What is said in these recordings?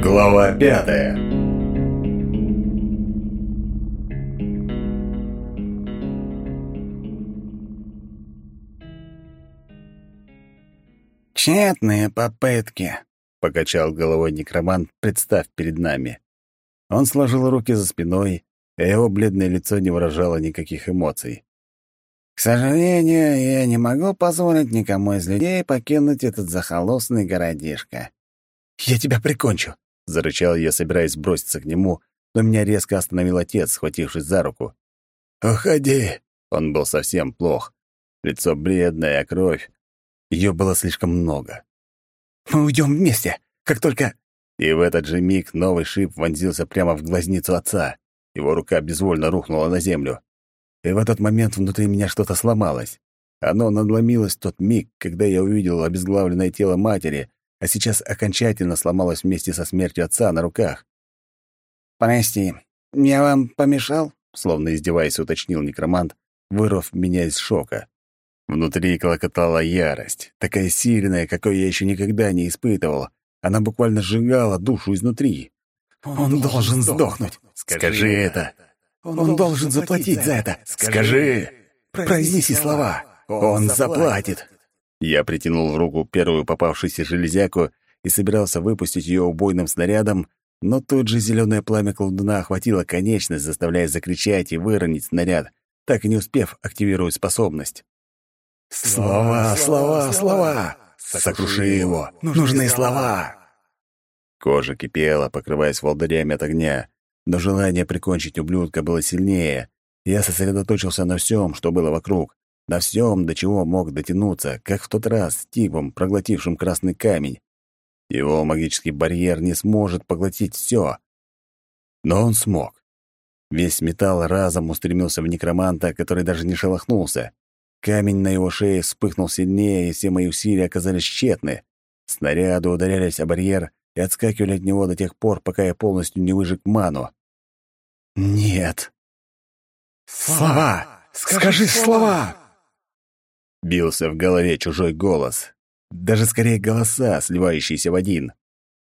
Глава пятая. «Тщетные попытки», — покачал головой некромант, представ перед нами. Он сложил руки за спиной, а его бледное лицо не выражало никаких эмоций. «К сожалению, я не могу позволить никому из людей покинуть этот захолостный городишко». «Я тебя прикончу!» Зарычал я, собираясь броситься к нему, но меня резко остановил отец, схватившись за руку. «Уходи!» Он был совсем плох. Лицо бледное, а кровь. Ее было слишком много. «Мы уйдем вместе, как только...» И в этот же миг новый шип вонзился прямо в глазницу отца. Его рука безвольно рухнула на землю. И в этот момент внутри меня что-то сломалось. Оно надломилось в тот миг, когда я увидел обезглавленное тело матери, а сейчас окончательно сломалась вместе со смертью отца на руках. «Прости, я вам помешал?» — словно издеваясь, уточнил некромант, вырвав меня из шока. Внутри клокотала ярость, такая сильная, какой я еще никогда не испытывал. Она буквально сжигала душу изнутри. «Он, Он должен сдохнуть! Скажи, Скажи это! Он, Он должен заплатить за это! Скажи! Произнеси слова! Он заплатит!» Я притянул в руку первую попавшуюся железяку и собирался выпустить ее убойным снарядом, но тут же зеленое пламя колдуна охватило конечность, заставляя закричать и выронить снаряд, так и не успев активировать способность. «Слова, слова, слова! слова! Сокруши его! Нужны слова!» Кожа кипела, покрываясь волдырями от огня, но желание прикончить ублюдка было сильнее. Я сосредоточился на всем, что было вокруг на всем, до чего мог дотянуться, как в тот раз с типом, проглотившим красный камень. Его магический барьер не сможет поглотить все. Но он смог. Весь металл разом устремился в некроманта, который даже не шелохнулся. Камень на его шее вспыхнул сильнее, и все мои усилия оказались тщетны. Снаряды ударялись о барьер и отскакивали от него до тех пор, пока я полностью не выжег ману. «Нет!» «Слова! Скажи слова!» Бился в голове чужой голос. Даже скорее голоса, сливающиеся в один.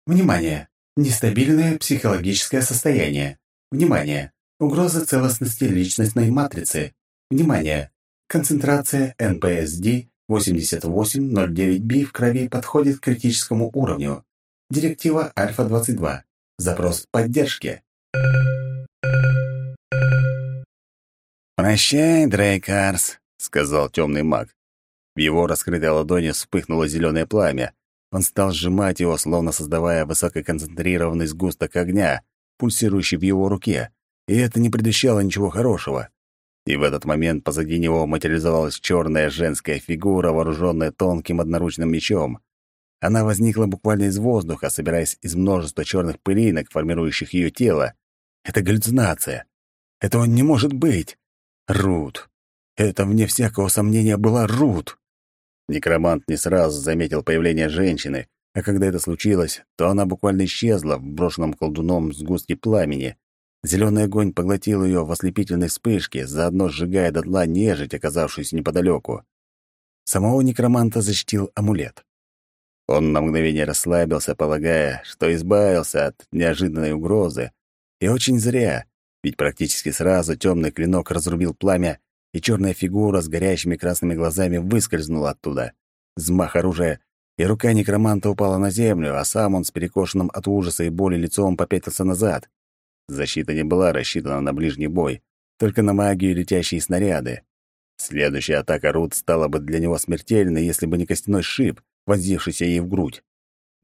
«Внимание! Нестабильное психологическое состояние. Внимание! Угроза целостности личностной матрицы. Внимание! Концентрация НПСД 8809B в крови подходит к критическому уровню. Директива Альфа-22. Запрос поддержки». «Прощай, Дрейкарс», — сказал темный маг. В его раскрытой ладони вспыхнуло зеленое пламя. Он стал сжимать его, словно создавая высококонцентрированный сгусток огня, пульсирующий в его руке, и это не предвещало ничего хорошего. И в этот момент позади него материализовалась черная женская фигура, вооруженная тонким одноручным мечом. Она возникла буквально из воздуха, собираясь из множества черных пылинок, формирующих ее тело. Это галлюцинация. Этого не может быть. Рут. Это, вне всякого сомнения, была Рут. Некромант не сразу заметил появление женщины, а когда это случилось, то она буквально исчезла в брошенном колдуном сгустке пламени. Зеленый огонь поглотил ее в ослепительной вспышке, заодно сжигая дотла нежить, оказавшуюся неподалеку. Самого некроманта защитил амулет. Он на мгновение расслабился, полагая, что избавился от неожиданной угрозы. И очень зря, ведь практически сразу темный клинок разрубил пламя и черная фигура с горящими красными глазами выскользнула оттуда. Взмах оружия, и рука некроманта упала на землю, а сам он с перекошенным от ужаса и боли лицом попятился назад. Защита не была рассчитана на ближний бой, только на магию и летящие снаряды. Следующая атака Рут стала бы для него смертельной, если бы не костяной шип, вонзившийся ей в грудь.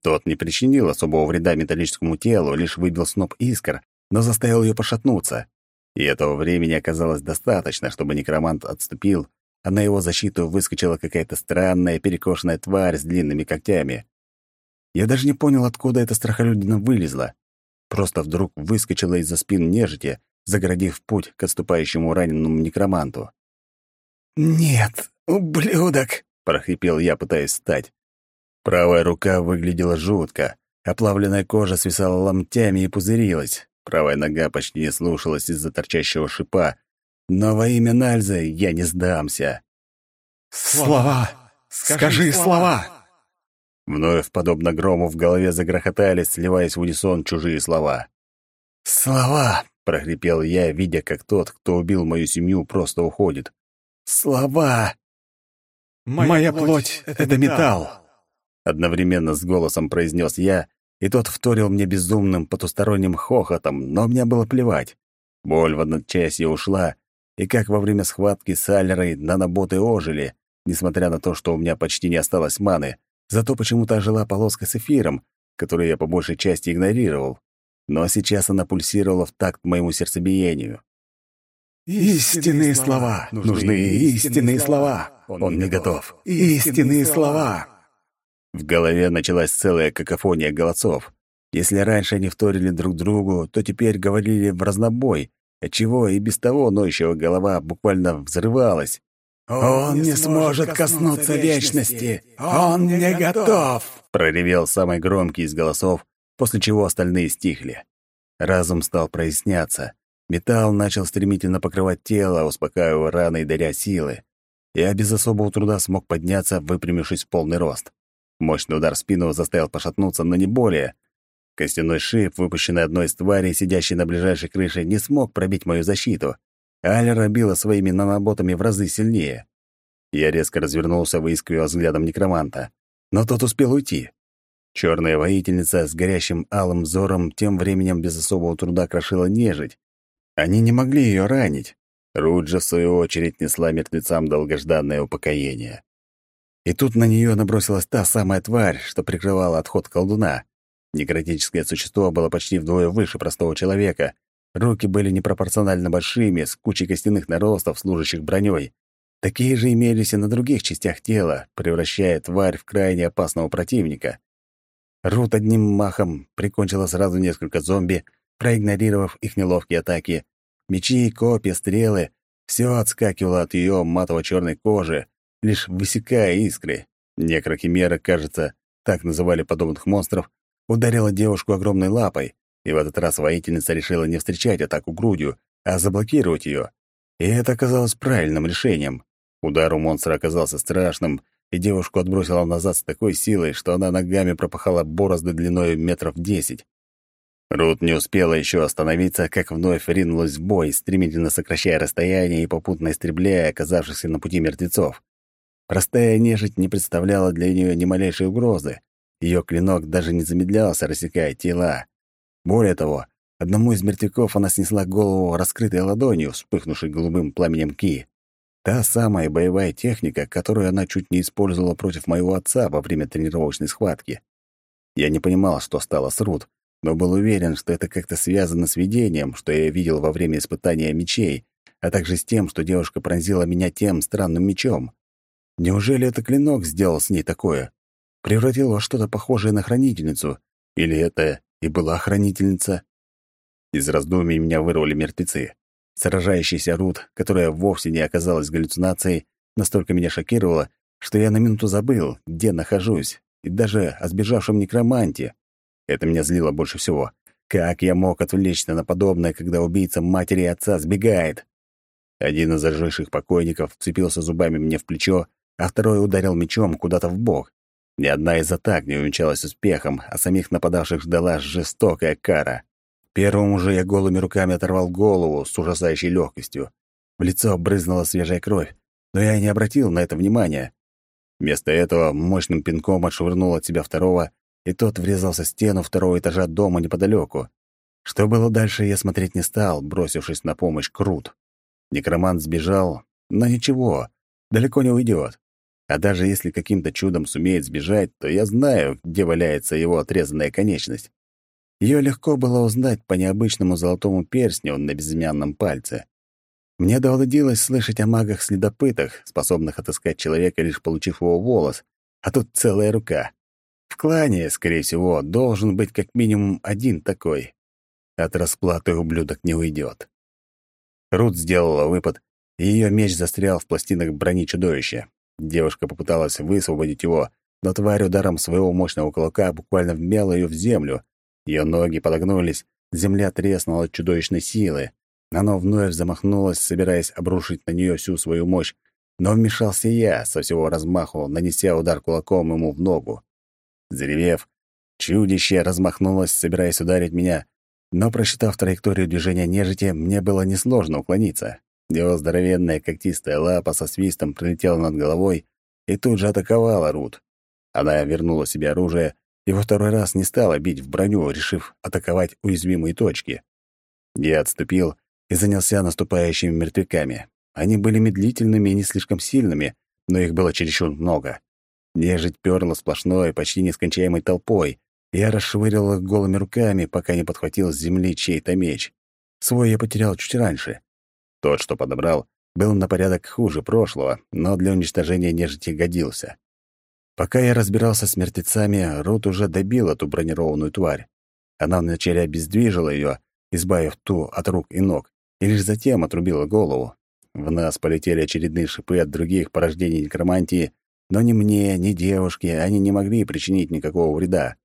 Тот не причинил особого вреда металлическому телу, лишь выбил сноп искр, но заставил ее пошатнуться. И этого времени оказалось достаточно, чтобы некромант отступил, а на его защиту выскочила какая-то странная перекошенная тварь с длинными когтями. Я даже не понял, откуда эта страхолюдина вылезла. Просто вдруг выскочила из-за спин нежити, загородив путь к отступающему раненому некроманту. «Нет, ублюдок!» — прохрипел я, пытаясь встать. Правая рука выглядела жутко. Оплавленная кожа свисала ломтями и пузырилась. Правая нога почти не слушалась из-за торчащего шипа. Но во имя Нальзы я не сдамся. «Слова! Скажи, Скажи слова!» Вновь, подобно грому, в голове загрохотали, сливаясь в унисон чужие слова. «Слова!» — прохрипел я, видя, как тот, кто убил мою семью, просто уходит. «Слова!» «Моя, Моя плоть — это металл!» Одновременно с голосом произнес я, и тот вторил мне безумным потусторонним хохотом, но мне было плевать. Боль в одночасье ушла, и как во время схватки с Аллерой наноботы ожили, несмотря на то, что у меня почти не осталось маны, зато почему-то ожила полоска с эфиром, которую я по большей части игнорировал. Но сейчас она пульсировала в такт моему сердцебиению. «Истинные слова! Нужны истинные слова! Он не готов! Истинные слова!» В голове началась целая какофония голосов. Если раньше они вторили друг другу, то теперь говорили в разнобой, отчего и без того ноющего голова буквально взрывалась. «Он не сможет коснуться вечности! Он не готов!» проревел самый громкий из голосов, после чего остальные стихли. Разум стал проясняться. Металл начал стремительно покрывать тело, успокаивая раны и даря силы. Я без особого труда смог подняться, выпрямившись в полный рост. Мощный удар в спину заставил пошатнуться, но не более. Костяной шип, выпущенный одной из тварей, сидящей на ближайшей крыше, не смог пробить мою защиту. Алера била своими наноботами в разы сильнее. Я резко развернулся, выискивая взглядом некроманта. Но тот успел уйти. Черная воительница с горящим алым взором тем временем без особого труда крошила нежить. Они не могли ее ранить. Руджа, в свою очередь, несла мертвецам долгожданное упокоение. И тут на нее набросилась та самая тварь, что прикрывала отход колдуна. Некротическое существо было почти вдвое выше простого человека. Руки были непропорционально большими, с кучей костяных наростов, служащих броней. Такие же имелись и на других частях тела, превращая тварь в крайне опасного противника. Рут одним махом прикончила сразу несколько зомби, проигнорировав их неловкие атаки. Мечи, копья, стрелы — все отскакивало от ее матово-черной кожи, лишь высекая искры. Некрокимера, кажется, так называли подобных монстров, ударила девушку огромной лапой, и в этот раз воительница решила не встречать атаку грудью, а заблокировать ее. И это оказалось правильным решением. Удар у монстра оказался страшным, и девушку отбросила назад с такой силой, что она ногами пропахала борозды длиной метров десять. Рут не успела еще остановиться, как вновь ринулась в бой, стремительно сокращая расстояние и попутно истребляя оказавшихся на пути мертвецов. Простая нежить не представляла для нее ни малейшей угрозы. Ее клинок даже не замедлялся, рассекая тела. Более того, одному из мертвяков она снесла голову раскрытой ладонью, вспыхнувшей голубым пламенем ки. Та самая боевая техника, которую она чуть не использовала против моего отца во время тренировочной схватки. Я не понимал, что стало с Рут, но был уверен, что это как-то связано с видением, что я видел во время испытания мечей, а также с тем, что девушка пронзила меня тем странным мечом. Неужели это клинок сделал с ней такое? Превратил во что-то похожее на хранительницу? Или это и была хранительница? Из раздумий меня вырвали мертвецы. Сражающийся Рут, которая вовсе не оказалась галлюцинацией, настолько меня шокировала, что я на минуту забыл, где нахожусь, и даже о сбежавшем некроманте. Это меня злило больше всего. Как я мог отвлечься на подобное, когда убийца матери и отца сбегает? Один из оживших покойников вцепился зубами мне в плечо, а второй ударил мечом куда-то в бок. Ни одна из атак не увенчалась успехом, а самих нападавших ждала жестокая кара. Первому же я голыми руками оторвал голову с ужасающей легкостью. В лицо брызнула свежая кровь, но я не обратил на это внимания. Вместо этого мощным пинком отшвырнул от себя второго, и тот врезался в стену второго этажа дома неподалеку. Что было дальше, я смотреть не стал, бросившись на помощь Крут. Некромант сбежал, но ничего, далеко не уйдет. А даже если каким-то чудом сумеет сбежать, то я знаю, где валяется его отрезанная конечность. Ее легко было узнать по необычному золотому перстню на безымянном пальце. Мне доводилось слышать о магах-следопытах, способных отыскать человека, лишь получив его волос, а тут целая рука. В клане, скорее всего, должен быть как минимум один такой. От расплаты ублюдок не уйдет. Рут сделала выпад, и ее меч застрял в пластинах брони чудовища. Девушка попыталась высвободить его, но тварь ударом своего мощного кулака буквально вмяла ее в землю. Ее ноги подогнулись, земля треснула от чудовищной силы. Оно вновь замахнулось, собираясь обрушить на нее всю свою мощь, но вмешался я со всего размаху, нанеся удар кулаком ему в ногу. Заревев, чудище размахнулось, собираясь ударить меня, но, просчитав траекторию движения нежити, мне было несложно уклониться. Его здоровенная когтистая лапа со свистом пролетела над головой и тут же атаковала Рут. Она вернула себе оружие и во второй раз не стала бить в броню, решив атаковать уязвимые точки. Я отступил и занялся наступающими мертвяками. Они были медлительными и не слишком сильными, но их было чересчур много. Нежить пёрла сплошной, почти нескончаемой толпой. Я расшвырил их голыми руками, пока не подхватил с земли чей-то меч. Свой я потерял чуть раньше. Тот, что подобрал, был на порядок хуже прошлого, но для уничтожения нежити годился. Пока я разбирался с мертвецами, Рут уже добил эту бронированную тварь. Она вначале обездвижила ее, избавив ту от рук и ног, и лишь затем отрубила голову. В нас полетели очередные шипы от других порождений некромантии, но ни мне, ни девушке они не могли причинить никакого вреда.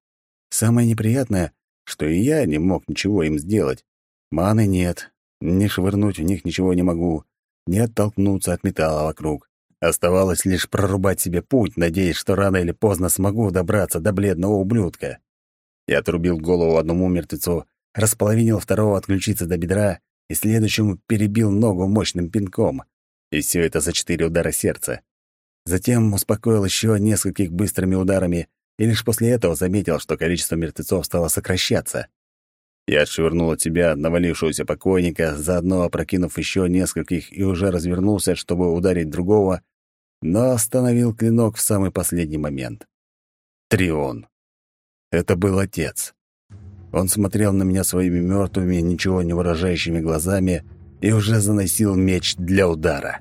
Самое неприятное, что и я не мог ничего им сделать. Маны нет, ни швырнуть в них ничего не могу, не оттолкнуться от металла вокруг. Оставалось лишь прорубать себе путь, надеясь, что рано или поздно смогу добраться до бледного ублюдка. Я отрубил голову одному мертвецу, располовинил второго отключиться до бедра и следующему перебил ногу мощным пинком. И все это за четыре удара сердца. Затем успокоил еще нескольких быстрыми ударами и лишь после этого заметил, что количество мертвецов стало сокращаться. Я отшвырнул от себя навалившегося покойника, заодно опрокинув еще нескольких, и уже развернулся, чтобы ударить другого, но остановил клинок в самый последний момент. Трион. Это был отец. Он смотрел на меня своими мертвыми, ничего не выражающими глазами и уже заносил меч для удара.